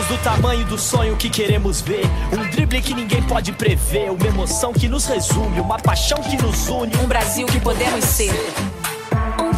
Sabemos do tamanho do sonho que queremos ver. Um drible que ninguém pode prever. Uma emoção que nos resume. Uma paixão que nos une. Um Brasil que podemos ser. Um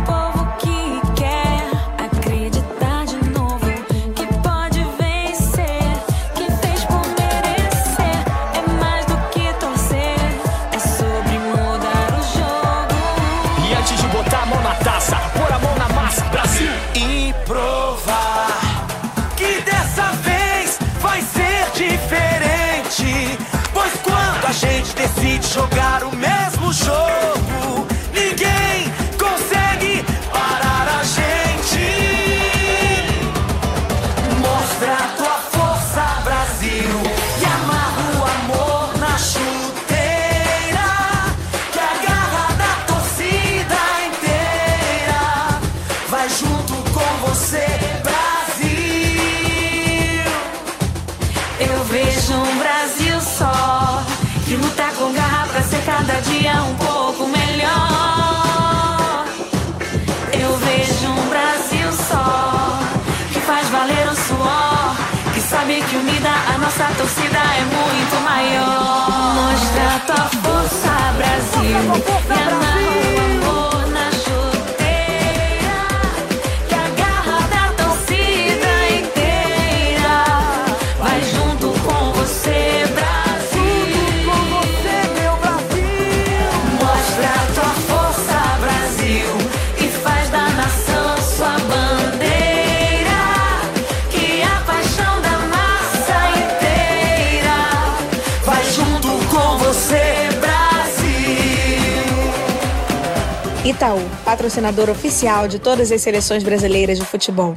decide jogar o mesmo jogo, ninguém consegue parar a gente. Mostra a tua força, Brasil, e amarra o amor na chuteira. Que a garra da torcida inteira vai junto com você, Brasil. Eu vejo. Que luta com garra pra ser cada dia um pouco melhor. Eu vejo um Brasil só. Que faz valer o suor. Que sabe que unida Itaú, patrocinador oficial de todas as seleções brasileiras de futebol.